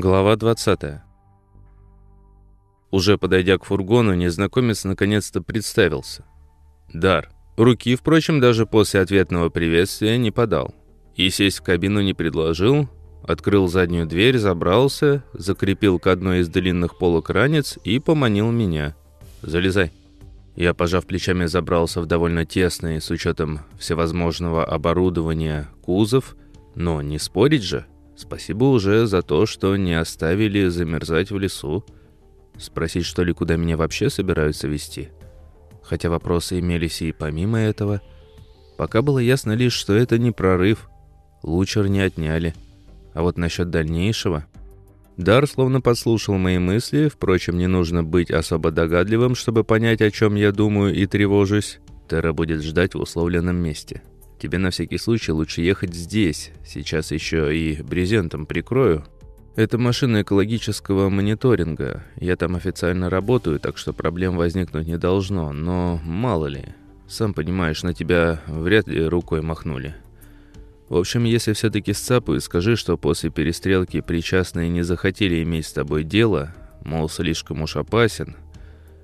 Глава 20. Уже подойдя к фургону, незнакомец наконец-то представился. Дар. Руки, впрочем, даже после ответного приветствия не подал. И сесть в кабину не предложил, открыл заднюю дверь, забрался, закрепил к одной из длинных полок ранец и поманил меня. «Залезай». Я, пожав плечами, забрался в довольно тесный, с учетом всевозможного оборудования, кузов, но не спорить же – Спасибо уже за то, что не оставили замерзать в лесу. Спросить, что ли, куда меня вообще собираются вести? Хотя вопросы имелись и помимо этого. Пока было ясно лишь, что это не прорыв. Лучер не отняли. А вот насчет дальнейшего... Дар словно подслушал мои мысли, впрочем, не нужно быть особо догадливым, чтобы понять, о чем я думаю и тревожусь. Тера будет ждать в условленном месте. Тебе на всякий случай лучше ехать здесь. Сейчас еще и брезентом прикрою. Это машина экологического мониторинга. Я там официально работаю, так что проблем возникнуть не должно. Но мало ли. Сам понимаешь, на тебя вряд ли рукой махнули. В общем, если все-таки сцапаю, скажи, что после перестрелки причастные не захотели иметь с тобой дело, мол, слишком уж опасен.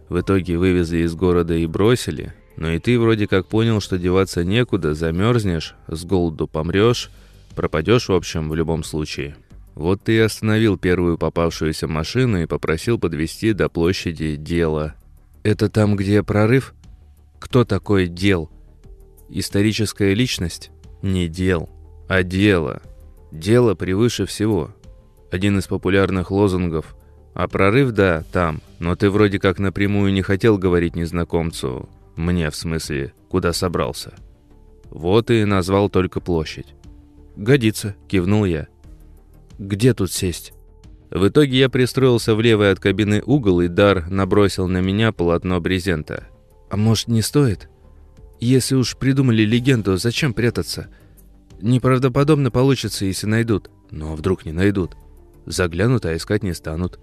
В итоге вывезли из города и бросили – но и ты вроде как понял, что деваться некуда, замерзнешь, с голоду помрешь, пропадешь, в общем, в любом случае. Вот ты и остановил первую попавшуюся машину и попросил подвести до площади Дела. Это там, где прорыв? Кто такой Дел? Историческая личность? Не Дел, а Дело. Дело превыше всего. Один из популярных лозунгов. А прорыв, да, там, но ты вроде как напрямую не хотел говорить незнакомцу. Мне, в смысле, куда собрался. Вот и назвал только площадь. «Годится», — кивнул я. «Где тут сесть?» В итоге я пристроился в левый от кабины угол, и Дар набросил на меня полотно брезента. «А может, не стоит? Если уж придумали легенду, зачем прятаться? Неправдоподобно получится, если найдут. Но вдруг не найдут? Заглянут, а искать не станут.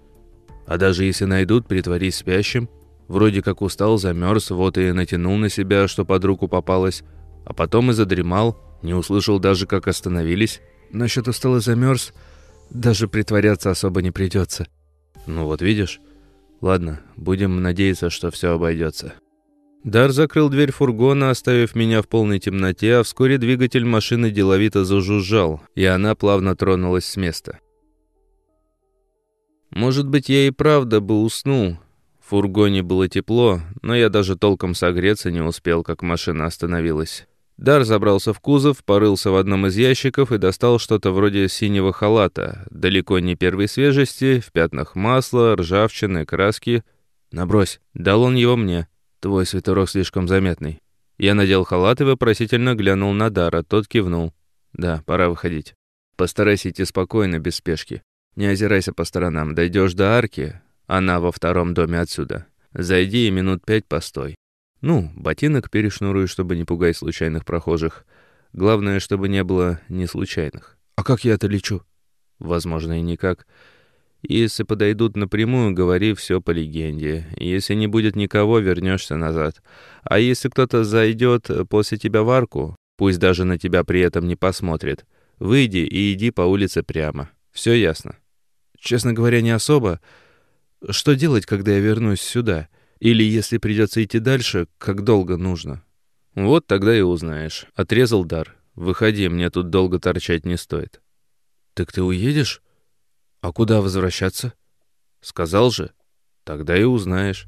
А даже если найдут, притворись спящим, Вроде как устал, замерз, вот и натянул на себя, что под руку попалось. А потом и задремал, не услышал даже, как остановились. Насчет устал и замерз, даже притворяться особо не придется. Ну вот видишь. Ладно, будем надеяться, что все обойдется. Дар закрыл дверь фургона, оставив меня в полной темноте, а вскоре двигатель машины деловито зажужжал, и она плавно тронулась с места. Может быть, я и правда бы уснул, фургоне было тепло, но я даже толком согреться не успел, как машина остановилась. Дар забрался в кузов, порылся в одном из ящиков и достал что-то вроде синего халата, далеко не первой свежести, в пятнах масла, ржавчины, краски. «Набрось», — дал он его мне. «Твой свитерок слишком заметный». Я надел халат и вопросительно глянул на Дара, тот кивнул. «Да, пора выходить. Постарайся идти спокойно, без спешки. Не озирайся по сторонам. Дойдешь до арки, она во втором доме отсюда. Зайди и минут пять постой. Ну, ботинок перешнуруй, чтобы не пугать случайных прохожих. Главное, чтобы не было неслучайных. А как я это лечу? Возможно, и никак. Если подойдут напрямую, говори все по легенде. Если не будет никого, вернешься назад. А если кто-то зайдет после тебя в арку, пусть даже на тебя при этом не посмотрит, выйди и иди по улице прямо. Все ясно? Честно говоря, не особо. Что делать, когда я вернусь сюда? Или если придется идти дальше, как долго нужно? Вот тогда и узнаешь. Отрезал дар. Выходи, мне тут долго торчать не стоит. Так ты уедешь? А куда возвращаться? Сказал же. Тогда и узнаешь.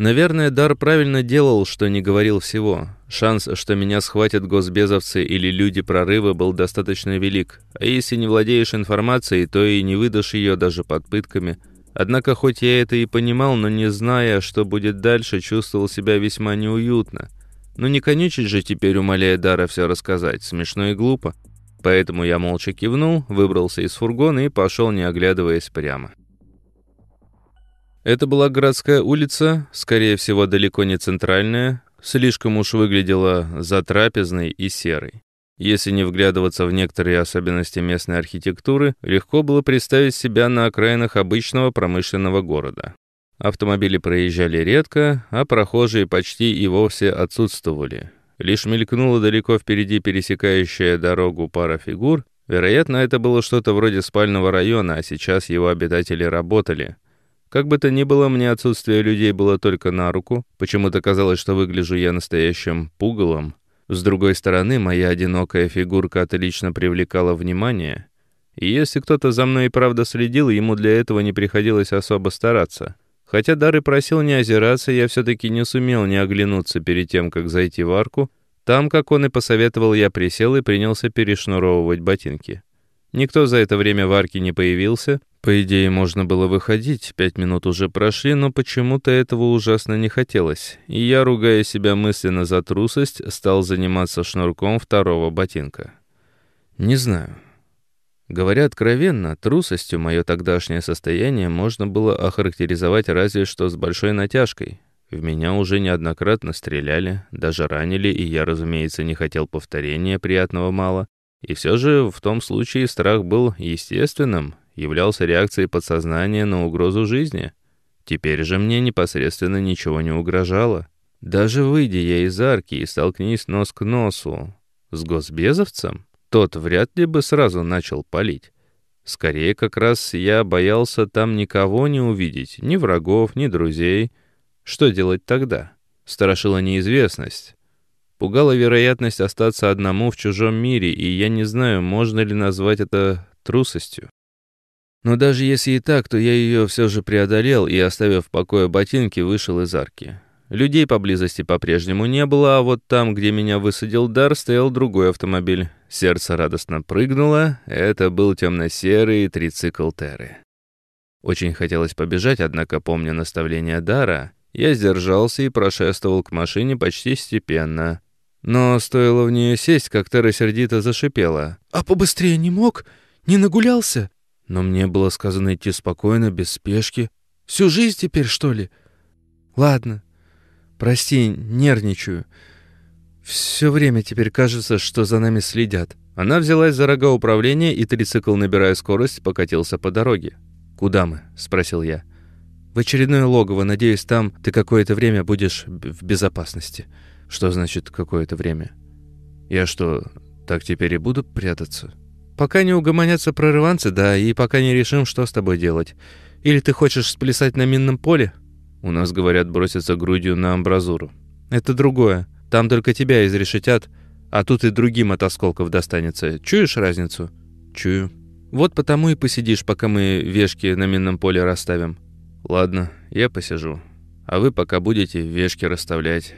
Наверное, Дар правильно делал, что не говорил всего. Шанс, что меня схватят госбезовцы или люди прорыва, был достаточно велик. А если не владеешь информацией, то и не выдашь ее даже под пытками. Однако, хоть я это и понимал, но не зная, что будет дальше, чувствовал себя весьма неуютно. Но не конючить же теперь, умоляя Дара все рассказать, смешно и глупо. Поэтому я молча кивнул, выбрался из фургона и пошел, не оглядываясь прямо. Это была городская улица, скорее всего, далеко не центральная, слишком уж выглядела затрапезной и серой. Если не вглядываться в некоторые особенности местной архитектуры, легко было представить себя на окраинах обычного промышленного города. Автомобили проезжали редко, а прохожие почти и вовсе отсутствовали. Лишь мелькнула далеко впереди пересекающая дорогу пара фигур, Вероятно, это было что-то вроде спального района, а сейчас его обитатели работали. Как бы то ни было, мне отсутствие людей было только на руку. Почему-то казалось, что выгляжу я настоящим пугалом. С другой стороны, моя одинокая фигурка отлично привлекала внимание. И если кто-то за мной и правда следил, ему для этого не приходилось особо стараться. Хотя Дар и просил не озираться, я все-таки не сумел не оглянуться перед тем, как зайти в арку. Там, как он и посоветовал, я присел и принялся перешнуровывать ботинки. Никто за это время в арке не появился. По идее, можно было выходить, пять минут уже прошли, но почему-то этого ужасно не хотелось. И я, ругая себя мысленно за трусость, стал заниматься шнурком второго ботинка. Не знаю, Говоря откровенно, трусостью мое тогдашнее состояние можно было охарактеризовать разве что с большой натяжкой. В меня уже неоднократно стреляли, даже ранили, и я, разумеется, не хотел повторения приятного мало. И все же в том случае страх был естественным, являлся реакцией подсознания на угрозу жизни. Теперь же мне непосредственно ничего не угрожало. Даже выйдя я из арки и столкнись нос к носу с госбезовцем, тот вряд ли бы сразу начал палить. Скорее, как раз я боялся там никого не увидеть, ни врагов, ни друзей. Что делать тогда? Страшила неизвестность. Пугала вероятность остаться одному в чужом мире, и я не знаю, можно ли назвать это трусостью. Но даже если и так, то я ее все же преодолел и, оставив в покое ботинки, вышел из арки. Людей поблизости по-прежнему не было, а вот там, где меня высадил Дар, стоял другой автомобиль. Сердце радостно прыгнуло. Это был темно-серый трицикл Терры. Очень хотелось побежать, однако, помня наставление Дара, я сдержался и прошествовал к машине почти степенно. Но стоило в нее сесть, как Терра сердито зашипела. «А побыстрее не мог? Не нагулялся?» Но мне было сказано идти спокойно, без спешки. «Всю жизнь теперь, что ли?» «Ладно, Прости, нервничаю. Все время теперь кажется, что за нами следят. Она взялась за рога управления, и трицикл, набирая скорость, покатился по дороге. «Куда мы?» — спросил я. «В очередное логово. Надеюсь, там ты какое-то время будешь в безопасности». «Что значит «какое-то время»?» «Я что, так теперь и буду прятаться?» «Пока не угомонятся прорыванцы, да, и пока не решим, что с тобой делать. Или ты хочешь сплясать на минном поле?» У нас, говорят, броситься грудью на амбразуру. Это другое. Там только тебя изрешетят, а тут и другим от осколков достанется. Чуешь разницу? Чую. Вот потому и посидишь, пока мы вешки на минном поле расставим. Ладно, я посижу. А вы пока будете вешки расставлять.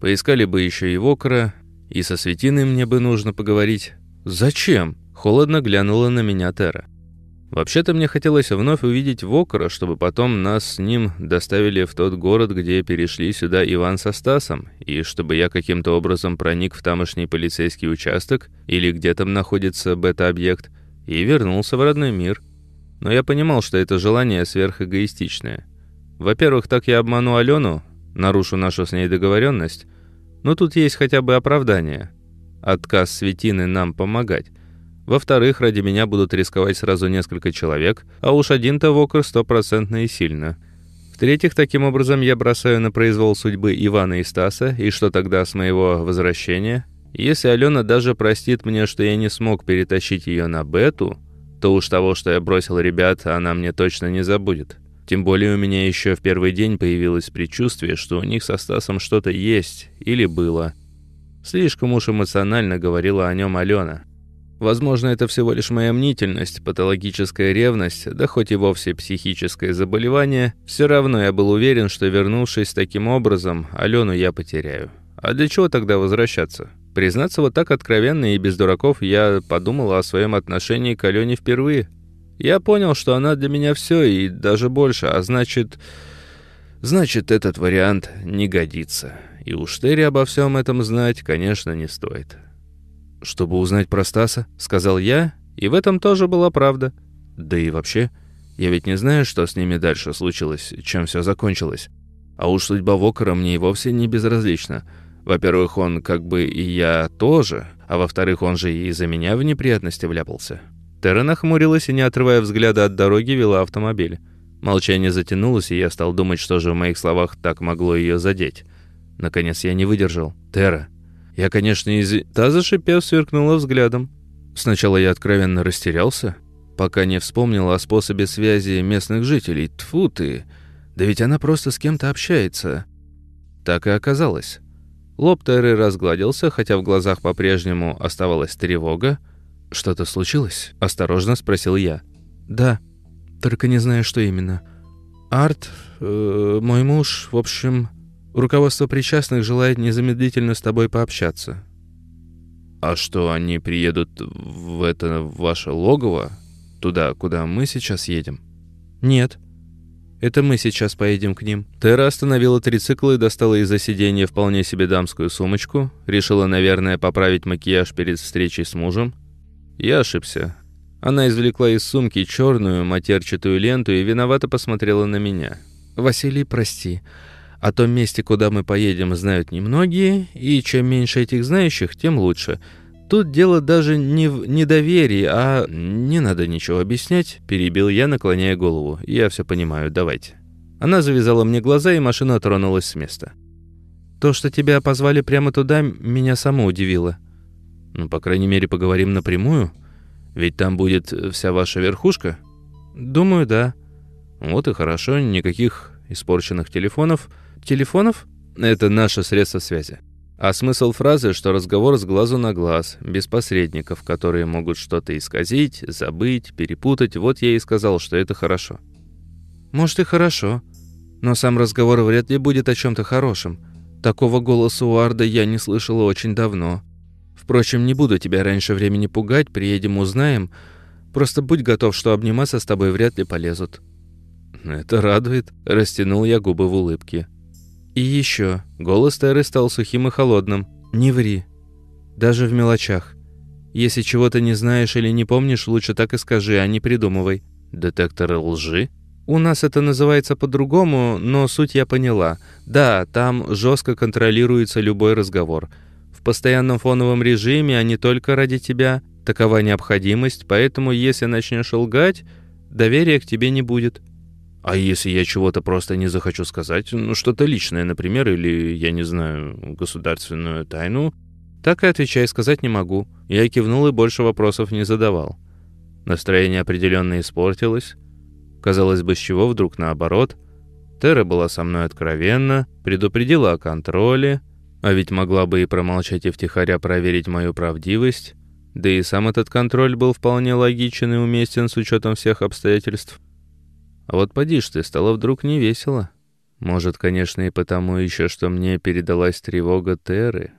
Поискали бы еще и Вокера, и со Светиной мне бы нужно поговорить. Зачем? Холодно глянула на меня Тера. Вообще-то мне хотелось вновь увидеть Вокера, чтобы потом нас с ним доставили в тот город, где перешли сюда Иван со Стасом, и чтобы я каким-то образом проник в тамошний полицейский участок, или где там находится бета-объект, и вернулся в родной мир. Но я понимал, что это желание сверхэгоистичное. Во-первых, так я обману Алену, нарушу нашу с ней договоренность, но тут есть хотя бы оправдание. Отказ Светины нам помогать. Во-вторых, ради меня будут рисковать сразу несколько человек, а уж один-то вокер стопроцентно и сильно. В-третьих, таким образом я бросаю на произвол судьбы Ивана и Стаса, и что тогда с моего возвращения? Если Алена даже простит мне, что я не смог перетащить ее на бету, то уж того, что я бросил ребят, она мне точно не забудет. Тем более у меня еще в первый день появилось предчувствие, что у них со Стасом что-то есть или было. Слишком уж эмоционально говорила о нем Алена. Возможно, это всего лишь моя мнительность, патологическая ревность, да хоть и вовсе психическое заболевание, все равно я был уверен, что вернувшись таким образом, Алену я потеряю. А для чего тогда возвращаться? Признаться вот так откровенно и без дураков, я подумал о своем отношении к Алене впервые. Я понял, что она для меня все и даже больше, а значит... Значит, этот вариант не годится. И уж Терри обо всем этом знать, конечно, не стоит чтобы узнать про Стаса», — сказал я, и в этом тоже была правда. Да и вообще, я ведь не знаю, что с ними дальше случилось, чем все закончилось. А уж судьба Вокера мне и вовсе не безразлична. Во-первых, он как бы и я тоже, а во-вторых, он же и из-за меня в неприятности вляпался. Терра нахмурилась и, не отрывая взгляда от дороги, вела автомобиль. Молчание затянулось, и я стал думать, что же в моих словах так могло ее задеть. Наконец я не выдержал. «Терра, я, конечно, из... Та, зашипев, сверкнула взглядом. Сначала я откровенно растерялся, пока не вспомнил о способе связи местных жителей. Тфу ты, да ведь она просто с кем-то общается. Так и оказалось. Лоб Терры разгладился, хотя в глазах по-прежнему оставалась тревога. «Что-то случилось?» – осторожно спросил я. «Да, только не знаю, что именно. Арт, э, мой муж, в общем, руководство причастных желает незамедлительно с тобой пообщаться». «А что, они приедут в это ваше логово? Туда, куда мы сейчас едем?» «Нет. Это мы сейчас поедем к ним». Тера остановила трицикл и достала из-за сиденья вполне себе дамскую сумочку. Решила, наверное, поправить макияж перед встречей с мужем. Я ошибся. Она извлекла из сумки черную матерчатую ленту и виновато посмотрела на меня. «Василий, прости. О том месте, куда мы поедем, знают немногие, и чем меньше этих знающих, тем лучше. Тут дело даже не в недоверии, а не надо ничего объяснять», – перебил я, наклоняя голову. «Я все понимаю, давайте». Она завязала мне глаза, и машина тронулась с места. «То, что тебя позвали прямо туда, меня само удивило». «Ну, по крайней мере, поговорим напрямую», ведь там будет вся ваша верхушка? Думаю, да. Вот и хорошо, никаких испорченных телефонов. Телефонов? Это наше средство связи. А смысл фразы, что разговор с глазу на глаз, без посредников, которые могут что-то исказить, забыть, перепутать, вот я и сказал, что это хорошо. Может и хорошо, но сам разговор вряд ли будет о чем-то хорошем. Такого голоса у Арда я не слышала очень давно. Впрочем, не буду тебя раньше времени пугать, приедем, узнаем. Просто будь готов, что обниматься с тобой вряд ли полезут». «Это радует», — растянул я губы в улыбке. «И еще». Голос Теры стал сухим и холодным. «Не ври. Даже в мелочах. Если чего-то не знаешь или не помнишь, лучше так и скажи, а не придумывай». «Детектор лжи?» «У нас это называется по-другому, но суть я поняла. Да, там жестко контролируется любой разговор» в постоянном фоновом режиме, а не только ради тебя. Такова необходимость, поэтому если начнешь лгать, доверия к тебе не будет. А если я чего-то просто не захочу сказать, ну что-то личное, например, или, я не знаю, государственную тайну, так и отвечай, сказать не могу. Я кивнул и больше вопросов не задавал. Настроение определенно испортилось. Казалось бы, с чего вдруг наоборот. Тера была со мной откровенна, предупредила о контроле, а ведь могла бы и промолчать и втихаря проверить мою правдивость. Да и сам этот контроль был вполне логичен и уместен с учетом всех обстоятельств. А вот поди ж ты, стало вдруг невесело. Может, конечно, и потому еще, что мне передалась тревога Теры.